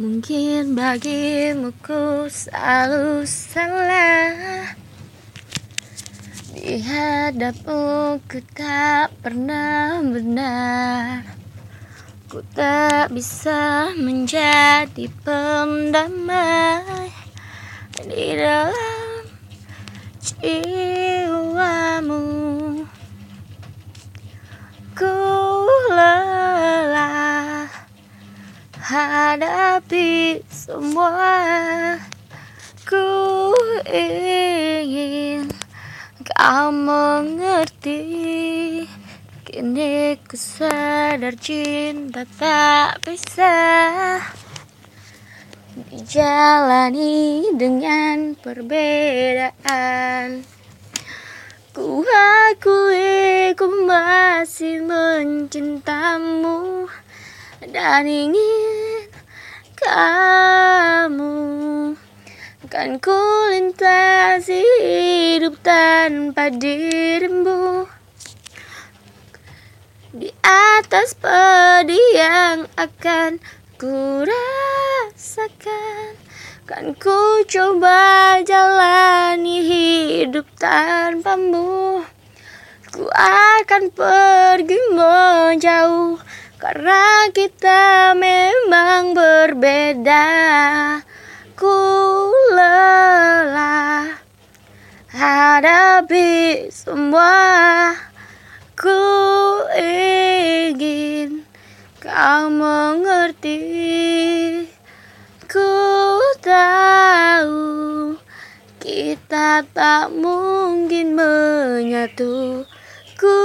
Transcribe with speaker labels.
Speaker 1: Mungkin bagimu ku selalu salah. Di hadapmu ku tak pernah benar. Ku tak bisa menjadi pendamai Di dalam jiwamu hadapi semua Ku ingin kau mengerti. Kini ku sadar cinta tak bisa Dijalani dengan perbedaan. Ku akui ku masih mencintamu Dan ingin kamu Kan ku lintasi hidup tanpa dirimu. Di atas pedih yang akan ku rasakan. Kan ku coba jalani hidup tanpamu. Ku akan pergi menjauh Karena kita memang berbeda Ku lelah hadapi semua. Ku ingin kau mengerti Ku tahu kita tak mungkin menyatu. Ku